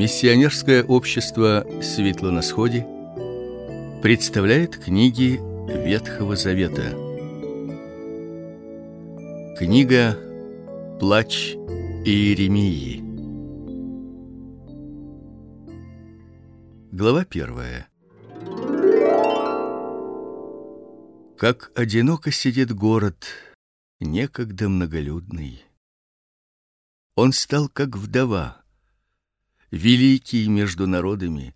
Миссионерское общество Светло на сходе представляет книги Ветхого Завета. Книга Плач Иеремии. Глава первая. Как одиноко сидит город, некогда многолюдный. Он стал как вдова, великий между народами,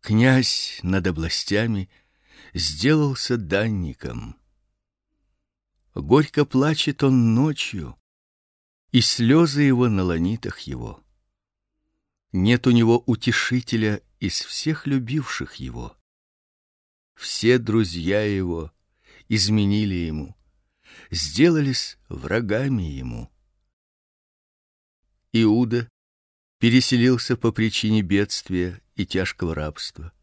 князь над областями, сделался данником. Горько плачет он ночью, и слезы его на ланитах его. Нет у него утешителя из всех любивших его. Все друзья его изменили ему, сделались врагами ему. Иуда переселился по причине бедствия и тяжкого рабства.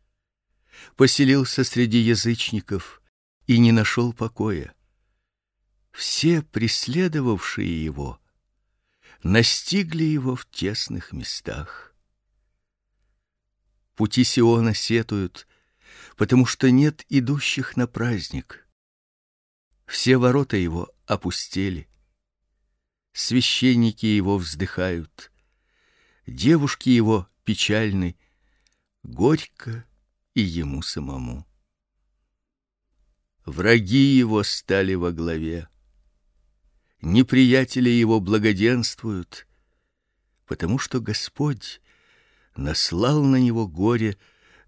Поселился среди язычников и не нашел покоя. Все преследовавшие его настигли его в тесных местах. Пути Сиона сетуют, потому что нет идущих на праздник. Все ворота его опустели. Священники его вздыхают девушки его печальны, горько и ему самому. Враги его стали во главе. Неприятели его благоденствуют, потому что Господь наслал на него горе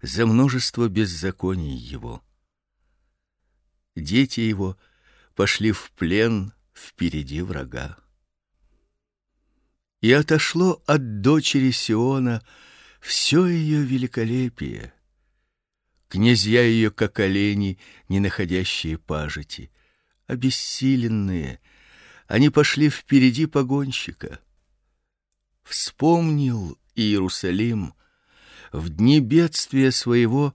за множество беззаконий его. Дети его пошли в плен впереди врага и отошло от дочери Сиона все ее великолепие. Князья ее как олени, не находящие пажити, обессиленные, они пошли впереди погонщика. Вспомнил Иерусалим в дни бедствия своего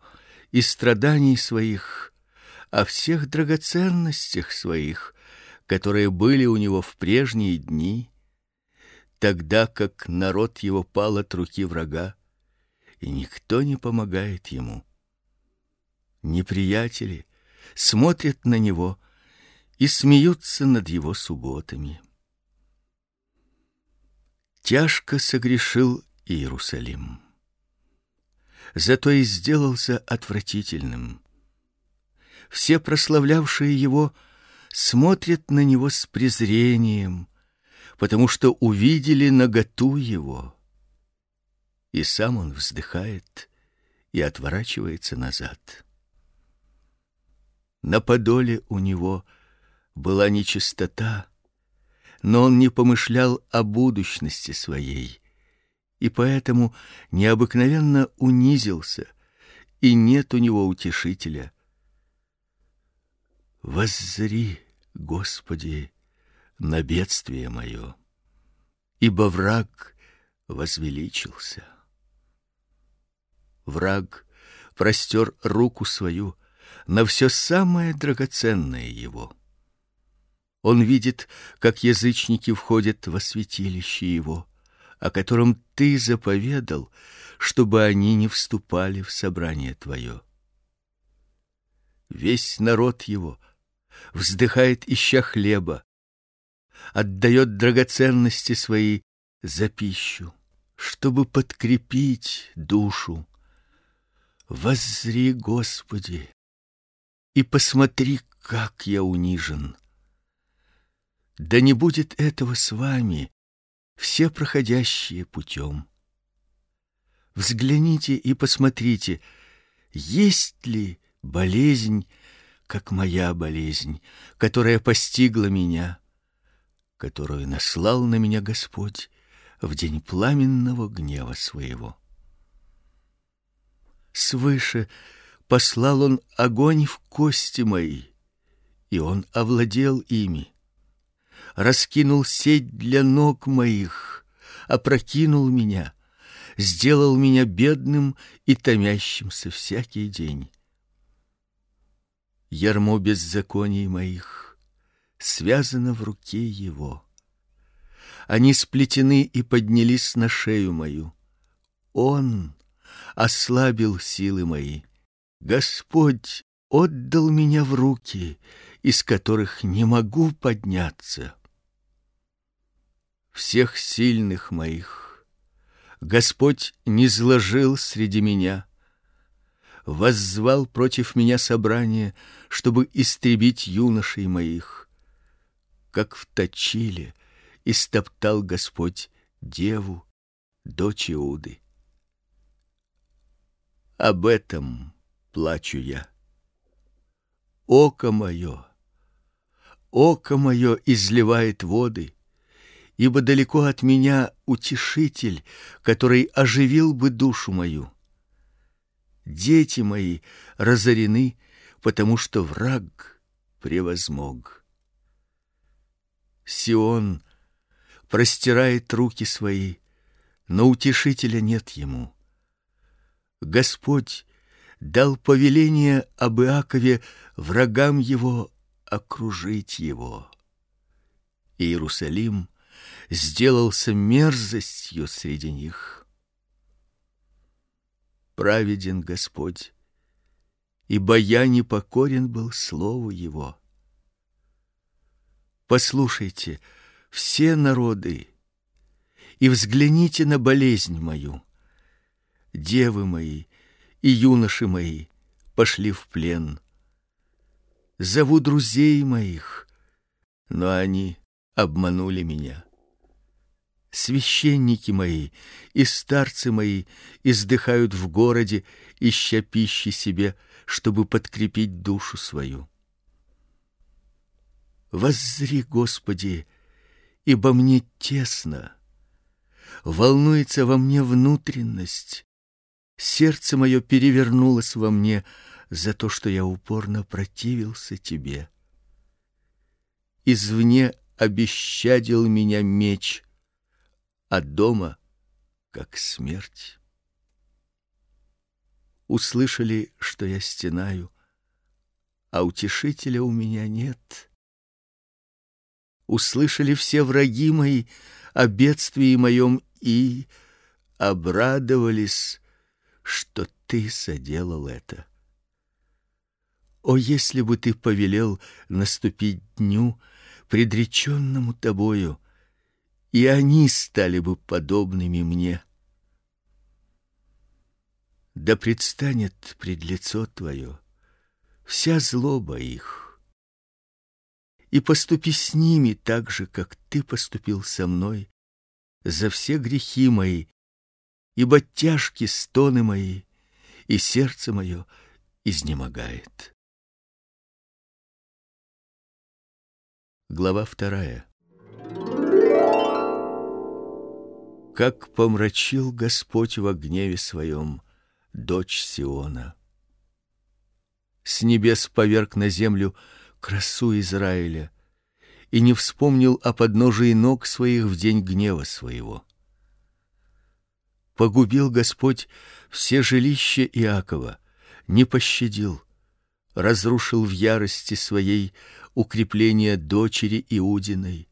и страданий своих, о всех драгоценностях своих, которые были у него в прежние дни тогда как народ его пал от руки врага, и никто не помогает ему. Неприятели смотрят на него и смеются над его субботами. Тяжко согрешил Иерусалим. Зато и сделался отвратительным. Все прославлявшие его смотрят на него с презрением, потому что увидели наготу его. И сам он вздыхает и отворачивается назад. На подоле у него была нечистота, но он не помышлял о будущности своей, и поэтому необыкновенно унизился, и нет у него утешителя. Воззри, Господи, на бедствие мое, ибо враг возвеличился. Враг простер руку свою на все самое драгоценное его. Он видит, как язычники входят во святилище его, о котором ты заповедал, чтобы они не вступали в собрание твое. Весь народ его вздыхает ища хлеба, отдает драгоценности свои за пищу, чтобы подкрепить душу. Воззри, Господи, и посмотри, как я унижен. Да не будет этого с вами, все проходящие путем. Взгляните и посмотрите, есть ли болезнь, как моя болезнь, которая постигла меня которую наслал на меня Господь в день пламенного гнева своего. Свыше послал он огонь в кости мои, и он овладел ими. Раскинул сеть для ног моих, опрокинул меня, сделал меня бедным и томящимся всякий день. Ярмо беззаконий моих связано в руке его. Они сплетены и поднялись на шею мою. он ослабил силы мои. Господь отдал меня в руки, из которых не могу подняться. Всех сильных моих Господь не зложил среди меня, воззвал против меня собрание, чтобы истребить юношей моих. Как в точиле истоптал Господь деву, дочь Иуды. Об этом плачу я. Око мое, око мое изливает воды, ибо далеко от меня утешитель, который оживил бы душу мою. Дети мои разорены, потому что враг превозмог. Сион простирает руки свои, но утешителя нет ему. Господь дал повеление об Иакове врагам его окружить его. Иерусалим сделался мерзостью среди них. Праведен Господь, ибо я не покорен был слову его. Послушайте, все народы, и взгляните на болезнь мою. Девы мои и юноши мои пошли в плен. Зову друзей моих, но они обманули меня. Священники мои и старцы мои издыхают в городе, ища пищи себе, чтобы подкрепить душу свою. Воззри, Господи, ибо мне тесно. Волнуется во мне внутренность. Сердце мое перевернулось во мне за то, что я упорно противился тебе. Извне обещадил меня меч, а дома как смерть. Услышали, что я стенаю, а утешителя у меня нет услышали все враги мои о бедствии моем и обрадовались, что ты соделал это. О, если бы ты повелел наступить дню, предреченному тобою, и они стали бы подобными мне. Да предстанет пред лицо твое вся злоба их и поступи с ними так же, как ты поступил со мной, за все грехи мои, ибо тяжки стоны мои, и сердце мое изнемогает. Глава вторая. Как помрачил Господь во гневе своем дочь Сиона. С небес поверг на землю красу Израиля и не вспомнил о подножии ног своих в день гнева своего. Погубил Господь все жилища Иакова, не пощадил, разрушил в ярости своей укрепления дочери Иудиной,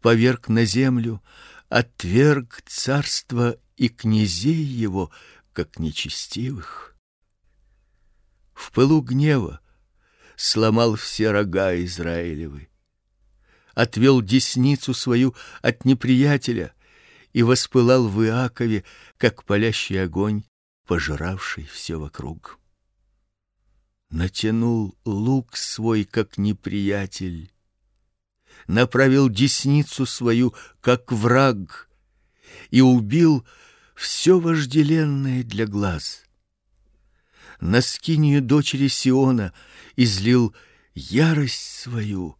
поверг на землю, отверг царство и князей его, как нечестивых. В пылу гнева сломал все рога Израилевы, отвел десницу свою от неприятеля и воспылал в Иакове, как палящий огонь, пожиравший все вокруг. Натянул лук свой, как неприятель, направил десницу свою, как враг, и убил все вожделенное для глаз на скинию дочери Сиона излил ярость свою,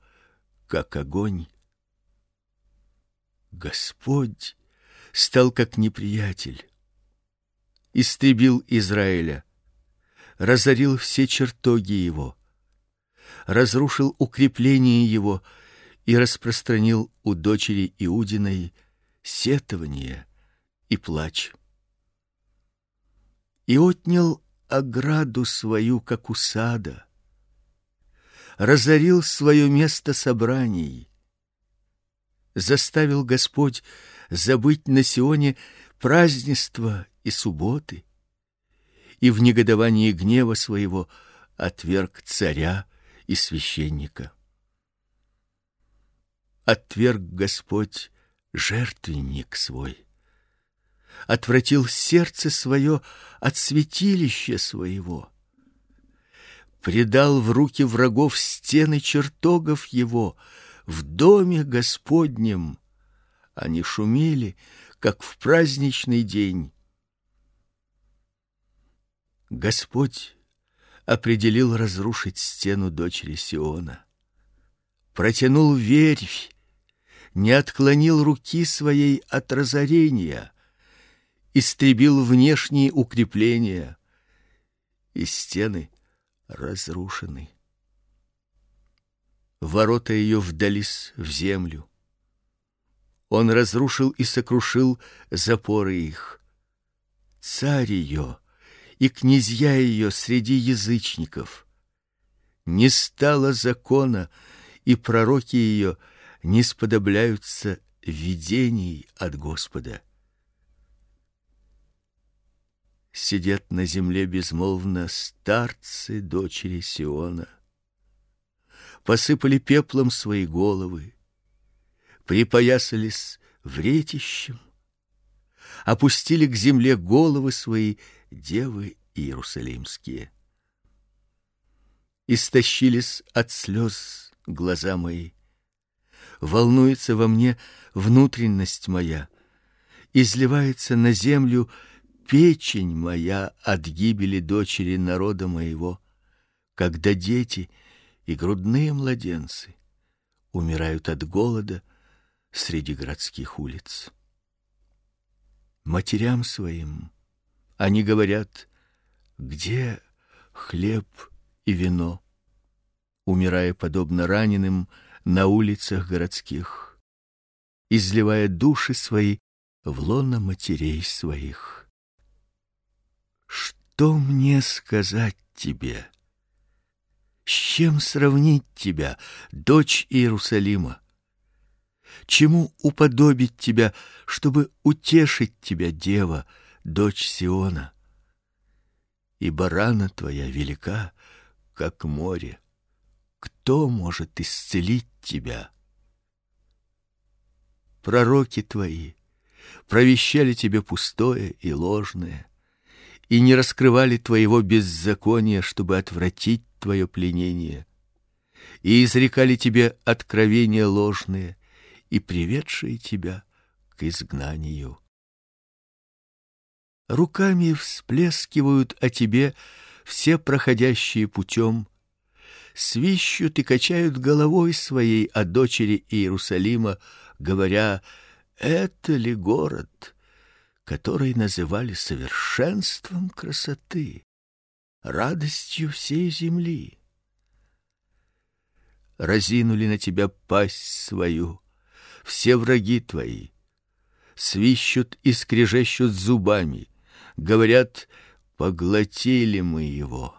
как огонь. Господь стал как неприятель, истребил Израиля, разорил все чертоги его, разрушил укрепления его и распространил у дочери Иудиной сетование и плач. И отнял ограду свою, как у сада, разорил свое место собраний, заставил Господь забыть на Сионе празднества и субботы, и в негодовании гнева своего отверг царя и священника. Отверг Господь жертвенник свой, отвратил сердце свое от святилища своего, предал в руки врагов стены чертогов его в доме Господнем. Они шумели, как в праздничный день. Господь определил разрушить стену дочери Сиона. Протянул вервь, не отклонил руки своей от разорения, истребил внешние укрепления, и стены разрушены. Ворота ее вдались в землю. Он разрушил и сокрушил запоры их. Царь ее и князья ее среди язычников. Не стало закона, и пророки ее не сподобляются видений от Господа. Сидят на земле безмолвно старцы дочери Сиона. Посыпали пеплом свои головы, припоясались вретищем, опустили к земле головы свои девы иерусалимские. Истощились от слез глаза мои. Волнуется во мне внутренность моя, изливается на землю печень моя от гибели дочери народа моего, когда дети и грудные младенцы умирают от голода среди городских улиц. Матерям своим они говорят: где хлеб и вино? Умирая подобно раненым на улицах городских, изливая души свои в лоно матерей своих. Что мне сказать тебе? С чем сравнить тебя, дочь Иерусалима? Чему уподобить тебя, чтобы утешить тебя, дева, дочь Сиона? И барана твоя велика, как море. Кто может исцелить тебя? Пророки твои провещали тебе пустое и ложное и не раскрывали твоего беззакония, чтобы отвратить твое пленение, и изрекали тебе откровения ложные и приведшие тебя к изгнанию. Руками всплескивают о тебе все проходящие путем, свищут и качают головой своей о дочери Иерусалима, говоря: "Это ли город?" Который называли совершенством красоты, радостью всей земли. Разинули на тебя пасть свою все враги твои, свищут и скрежещут зубами, говорят: поглотили мы его.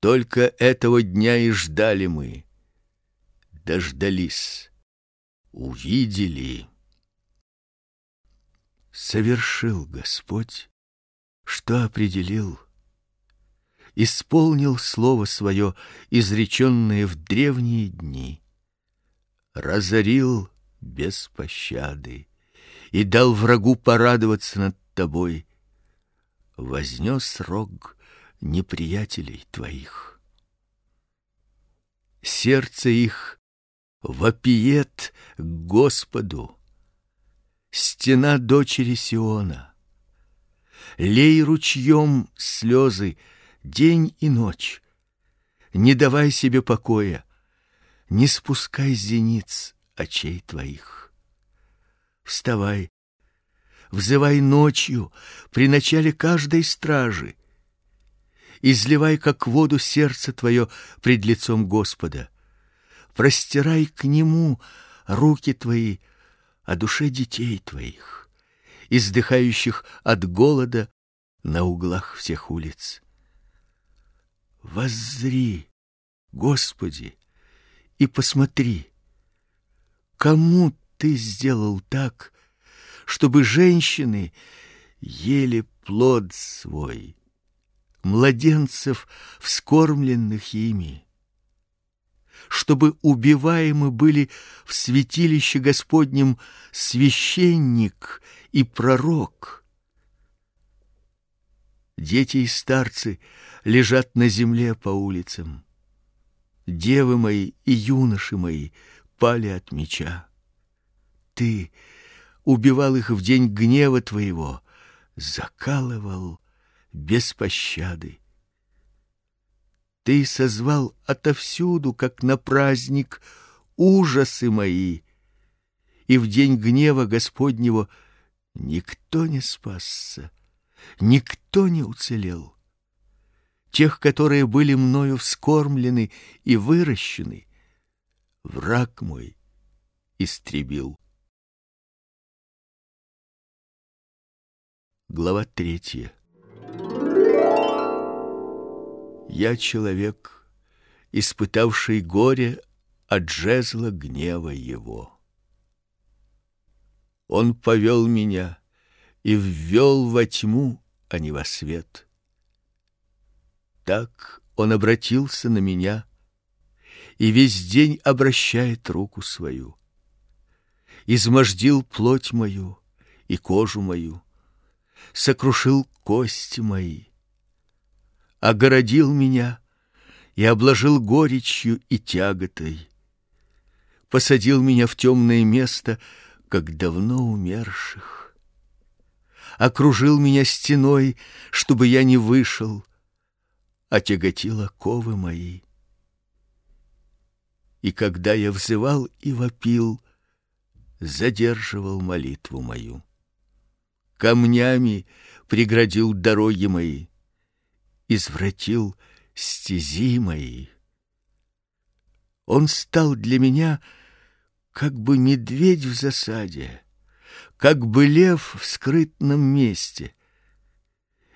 Только этого дня и ждали мы. Дождались, увидели совершил Господь, что определил, исполнил слово свое, изреченное в древние дни, разорил без пощады и дал врагу порадоваться над тобой, вознес рог неприятелей твоих. Сердце их вопиет к Господу, стена дочери Сиона. Лей ручьем слезы день и ночь. Не давай себе покоя, не спускай зениц очей твоих. Вставай, взывай ночью при начале каждой стражи. Изливай как воду сердце твое пред лицом Господа. Простирай к нему руки твои о душе детей твоих, издыхающих от голода на углах всех улиц. Воззри, Господи, и посмотри, кому ты сделал так, чтобы женщины ели плод свой, младенцев, вскормленных ими, чтобы убиваемы были в святилище Господнем священник и пророк. Дети и старцы лежат на земле по улицам. Девы мои и юноши мои пали от меча. Ты убивал их в день гнева твоего, закалывал без пощады. Ты созвал отовсюду, как на праздник, ужасы мои, и в день гнева Господнего никто не спасся, никто не уцелел. Тех, которые были мною вскормлены и выращены, враг мой истребил. Глава третья. Я человек, испытавший горе от жезла гнева его. Он повел меня и ввел во тьму, а не во свет. Так он обратился на меня и весь день обращает руку свою. Измождил плоть мою и кожу мою сокрушил кости мои, огородил меня и обложил горечью и тяготой, посадил меня в темное место, как давно умерших, окружил меня стеной, чтобы я не вышел, отяготил оковы мои. И когда я взывал и вопил, задерживал молитву мою. Камнями преградил дороги мои, извратил стези мои. Он стал для меня как бы медведь в засаде, как бы лев в скрытном месте.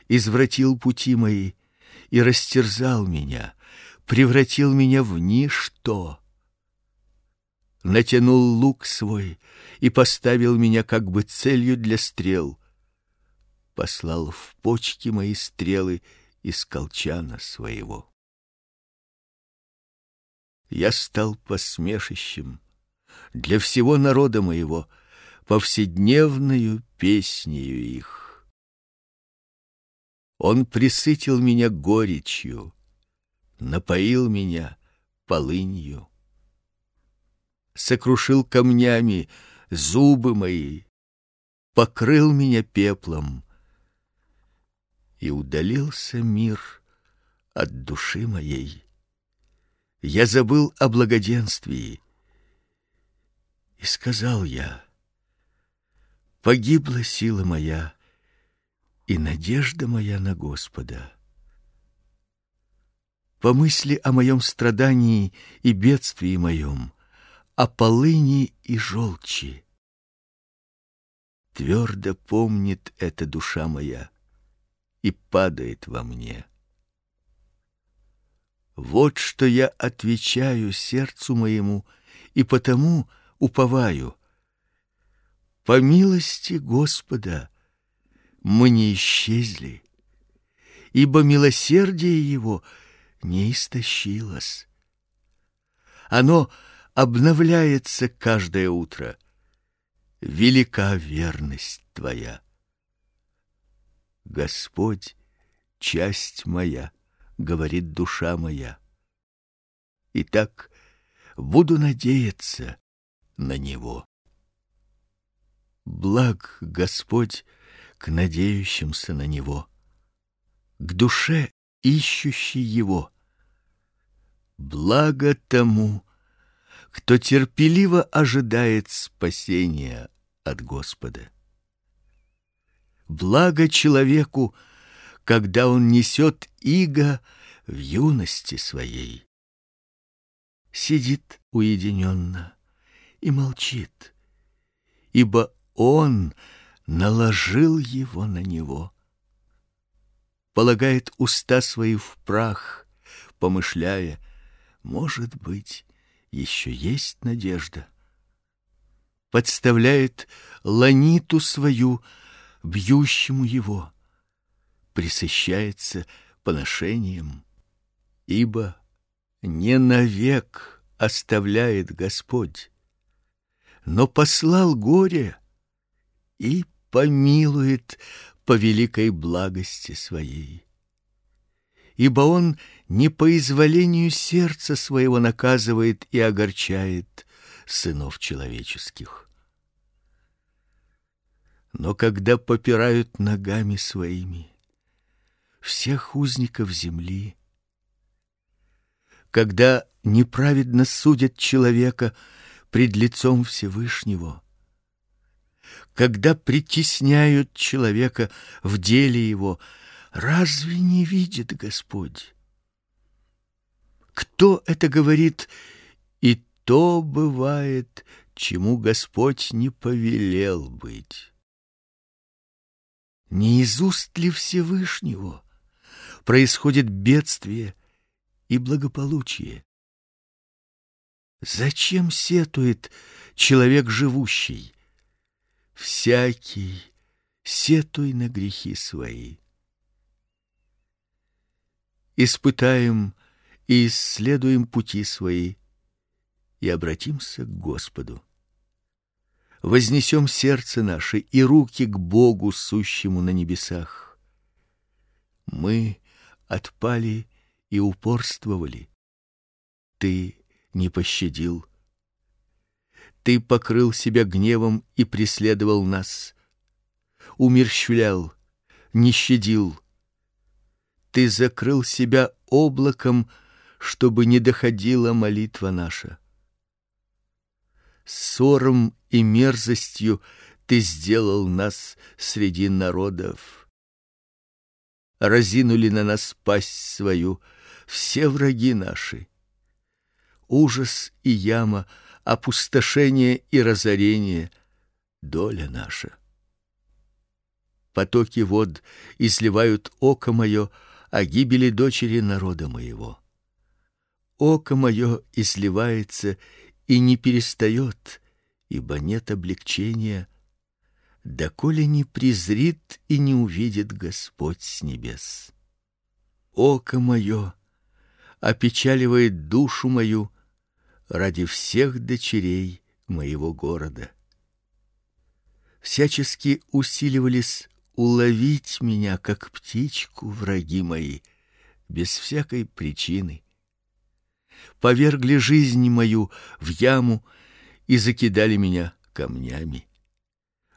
Извратил пути мои и растерзал меня, превратил меня в ничто. Натянул лук свой и поставил меня как бы целью для стрел — послал в почки мои стрелы из колчана своего. Я стал посмешищем для всего народа моего, повседневную песнею их. Он присытил меня горечью, напоил меня полынью, сокрушил камнями зубы мои, покрыл меня пеплом, и удалился мир от души моей. Я забыл о благоденствии. И сказал я: Погибла сила моя и надежда моя на Господа. Помысли о моем страдании и бедствии моем, о полыни и желчи. Твердо помнит эта душа моя и падает во мне. Вот что я отвечаю сердцу моему и потому уповаю. По милости Господа мы не исчезли, ибо милосердие его не истощилось. Оно обновляется каждое утро. Велика верность твоя. Господь, часть моя, говорит душа моя. Итак, буду надеяться на него. Благ Господь к надеющимся на него, к душе ищущей его. Благо тому, кто терпеливо ожидает спасения от Господа. Благо человеку, когда он несет иго в юности своей. Сидит уединенно и молчит, ибо он наложил его на него. Полагает уста свои в прах, помышляя, может быть, еще есть надежда. подставляет ланиту свою бьющему его, присыщается поношением, ибо не навек оставляет Господь, но послал горе и помилует по великой благости своей. Ибо он не по изволению сердца своего наказывает и огорчает сынов человеческих. Но когда попирают ногами своими всех узников земли, когда неправедно судят человека пред лицом Всевышнего, когда притесняют человека в деле его, разве не видит Господь? Кто это говорит, и то бывает, чему Господь не повелел быть. Не из уст ли Всевышнего происходит бедствие и благополучие? Зачем сетует человек живущий? Всякий сетуй на грехи свои. Испытаем и исследуем пути свои и обратимся к Господу. Вознесем сердце наше и руки к Богу, сущему на небесах. Мы отпали и упорствовали. Ты не пощадил. Ты покрыл себя гневом и преследовал нас. Умерщвлял, не щадил. Ты закрыл себя облаком, чтобы не доходила молитва наша. Ссором и мерзостью ты сделал нас среди народов. Разинули на нас пасть свою все враги наши ужас и яма, опустошение и разорение доля наша. Потоки вод изливают око мое о гибели дочери народа моего. Око мое изливается и не перестает, ибо нет облегчения, доколе не презрит и не увидит Господь с небес. Око мое опечаливает душу мою, ради всех дочерей моего города. Всячески усиливались уловить меня, как птичку, враги мои, без всякой причины. Повергли жизнь мою в яму и закидали меня камнями.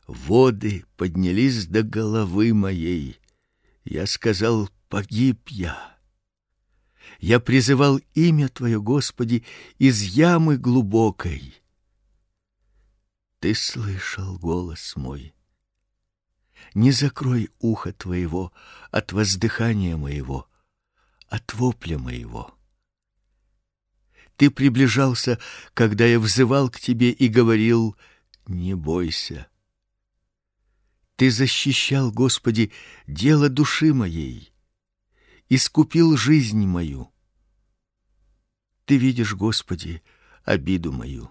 Воды поднялись до головы моей. Я сказал: погиб я. Я призывал имя Твое, Господи, из ямы глубокой. Ты слышал голос мой. Не закрой ухо Твоего от воздыхания моего, от вопля моего. Ты приближался, когда я взывал к Тебе и говорил, не бойся. Ты защищал, Господи, дело души моей искупил жизнь мою. Ты видишь, Господи, обиду мою.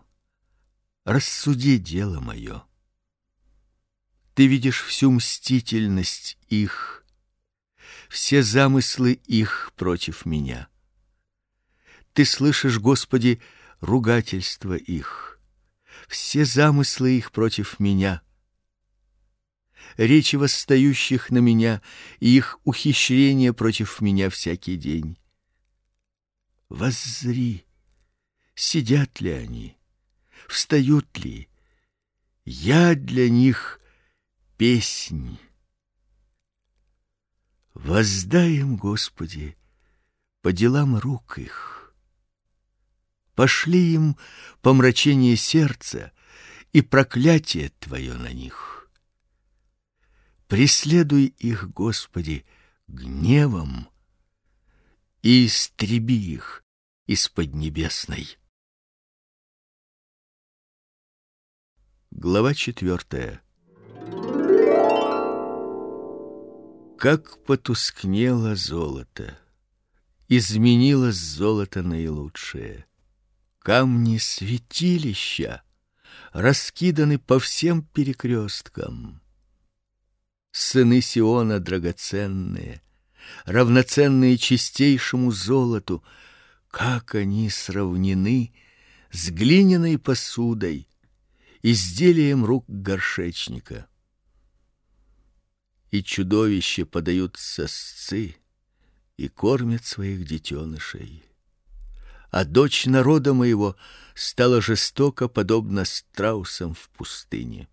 Рассуди дело мое. Ты видишь всю мстительность их, все замыслы их против меня. Ты слышишь, Господи, ругательство их, все замыслы их против меня — речи восстающих на меня и их ухищрения против меня всякий день. Воззри, сидят ли они, встают ли? Я для них песнь. Воздай им, Господи, по делам рук их. Пошли им помрачение сердца и проклятие Твое на них. Преследуй их, Господи, гневом и истреби их из-под небесной. Глава четвертая. Как потускнело золото, изменилось золото наилучшее. Камни святилища раскиданы по всем перекресткам. Сыны Сиона драгоценные, равноценные чистейшему золоту, как они сравнены с глиняной посудой, изделием рук горшечника. И чудовище подают сосцы и кормят своих детенышей. А дочь народа моего стала жестоко подобна страусам в пустыне.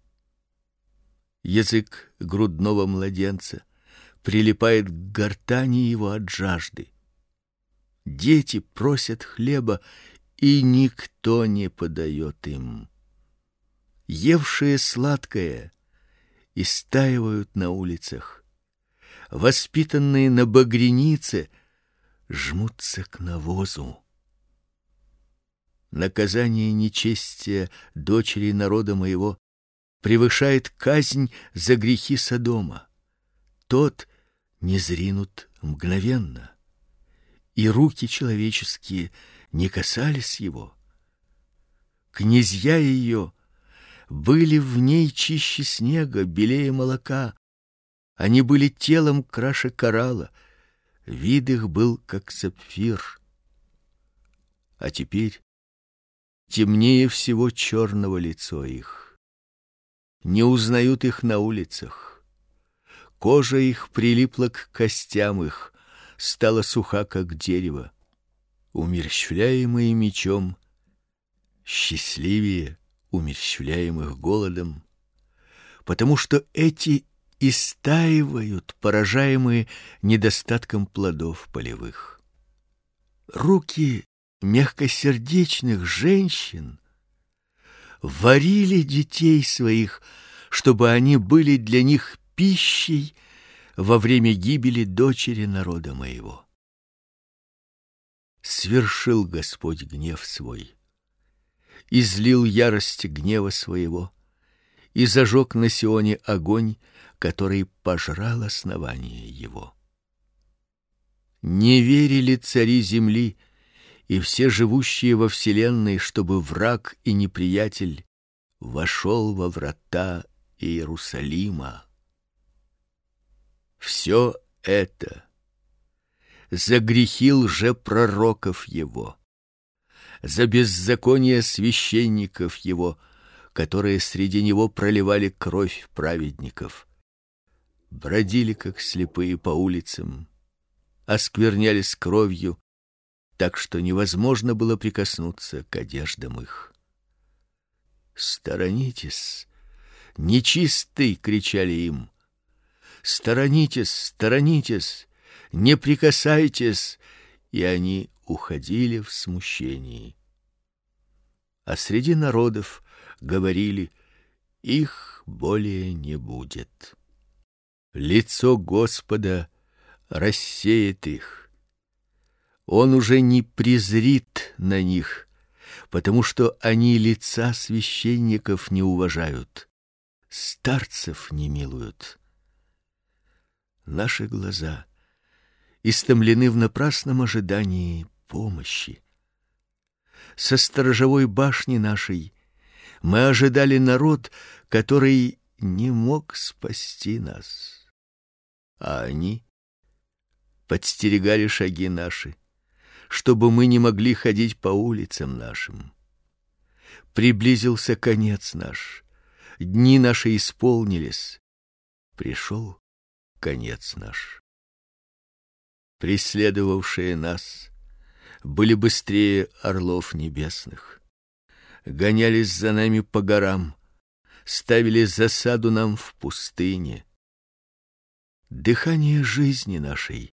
Язык грудного младенца прилипает к гортани его от жажды. Дети просят хлеба, и никто не подает им. Евшие сладкое истаивают на улицах. Воспитанные на багренице жмутся к навозу. Наказание нечестия дочери народа моего превышает казнь за грехи Содома. Тот не зринут мгновенно, и руки человеческие не касались его. Князья ее были в ней чище снега, белее молока. Они были телом краше коралла, вид их был как сапфир. А теперь темнее всего черного лицо их. Не узнают их на улицах. Кожа их прилипла к костям их, стала суха как дерево. Умерщвляемые мечом, счастливее умерщвляемых голодом, потому что эти истаивают, поражаемые недостатком плодов полевых. Руки мягкосердечных женщин варили детей своих, чтобы они были для них пищей во время гибели дочери народа моего. Свершил Господь гнев свой, излил ярость гнева своего и зажег на Сионе огонь, который пожрал основание его. Не верили цари земли, и все живущие во вселенной, чтобы враг и неприятель вошел во врата Иерусалима. Все это за грехи лжепророков его, за беззаконие священников его, которые среди него проливали кровь праведников, бродили как слепые по улицам, осквернялись кровью так что невозможно было прикоснуться к одеждам их. Сторонитесь, нечистый, кричали им. Сторонитесь, сторонитесь, не прикасайтесь, и они уходили в смущении. А среди народов говорили: их более не будет. Лицо Господа рассеет их он уже не презрит на них, потому что они лица священников не уважают, старцев не милуют. Наши глаза истомлены в напрасном ожидании помощи. Со сторожевой башни нашей мы ожидали народ, который не мог спасти нас. А они подстерегали шаги наши чтобы мы не могли ходить по улицам нашим. Приблизился конец наш, дни наши исполнились, пришел конец наш. Преследовавшие нас были быстрее орлов небесных, гонялись за нами по горам, ставили засаду нам в пустыне. Дыхание жизни нашей,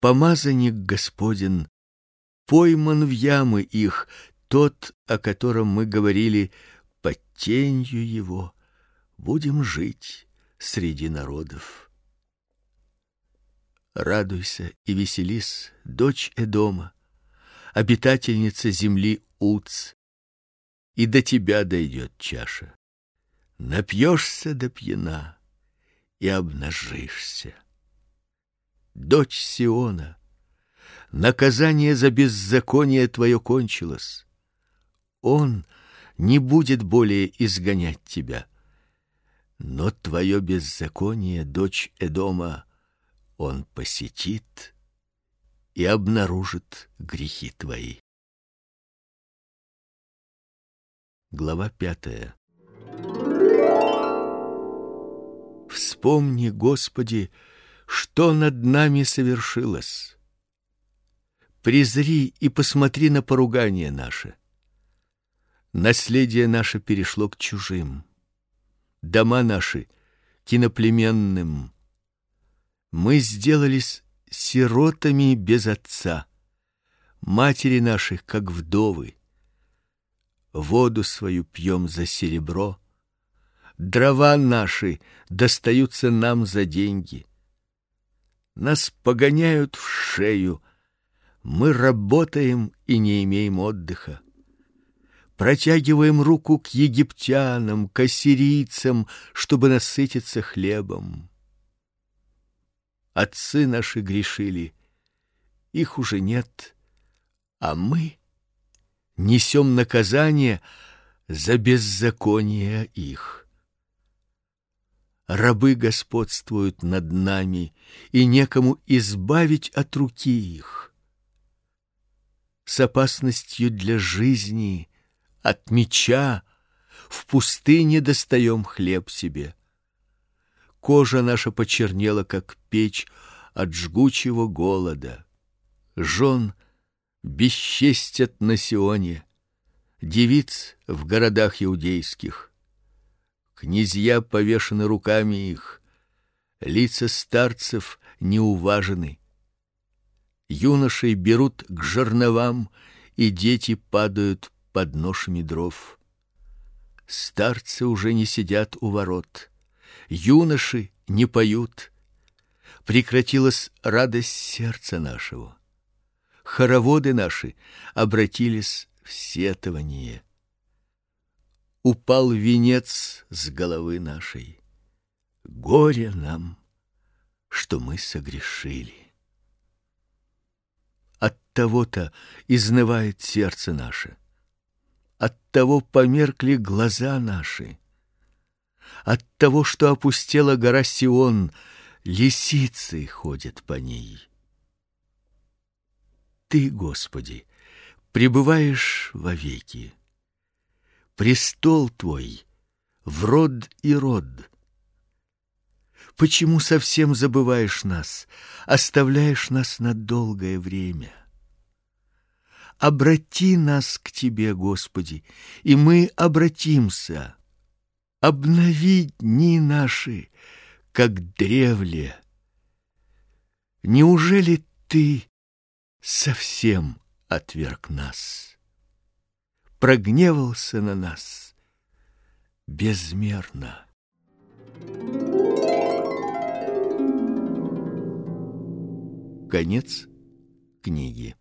помазанник Господин пойман в ямы их тот, о котором мы говорили, под тенью его будем жить среди народов. Радуйся и веселись, дочь Эдома, обитательница земли Уц, и до тебя дойдет чаша. Напьешься до пьяна и обнажишься. Дочь Сиона, наказание за беззаконие твое кончилось. Он не будет более изгонять тебя. Но твое беззаконие, дочь Эдома, он посетит и обнаружит грехи твои. Глава пятая. Вспомни, Господи, что над нами совершилось. Презри и посмотри на поругание наше. Наследие наше перешло к чужим, дома наши к иноплеменным. Мы сделались сиротами без отца, матери наших как вдовы. Воду свою пьем за серебро, дрова наши достаются нам за деньги. Нас погоняют в шею, мы работаем и не имеем отдыха протягиваем руку к египтянам, к ассирийцам, чтобы насытиться хлебом. Отцы наши грешили, их уже нет, а мы несем наказание за беззаконие их. Рабы господствуют над нами, и некому избавить от руки их. С опасностью для жизни от меча в пустыне достаем хлеб себе. Кожа наша почернела, как печь от жгучего голода. Жен бесчестят на Сионе, девиц в городах иудейских. Князья повешены руками их, лица старцев неуважены. Юношей берут к жерновам, и дети падают под ношами дров. Старцы уже не сидят у ворот, юноши не поют. Прекратилась радость сердца нашего. Хороводы наши обратились в сетование. Упал венец с головы нашей. Горе нам, что мы согрешили. От того-то изнывает сердце наше. От того померкли глаза наши. От того, что опустела гора Сион, лисицы ходят по ней. Ты, Господи, пребываешь вовеки. Престол твой в род и род. Почему совсем забываешь нас, оставляешь нас на долгое время? Обрати нас к Тебе, Господи, и мы обратимся. Обнови дни наши, как древле. Неужели Ты совсем отверг нас? Прогневался на нас безмерно. Конец книги.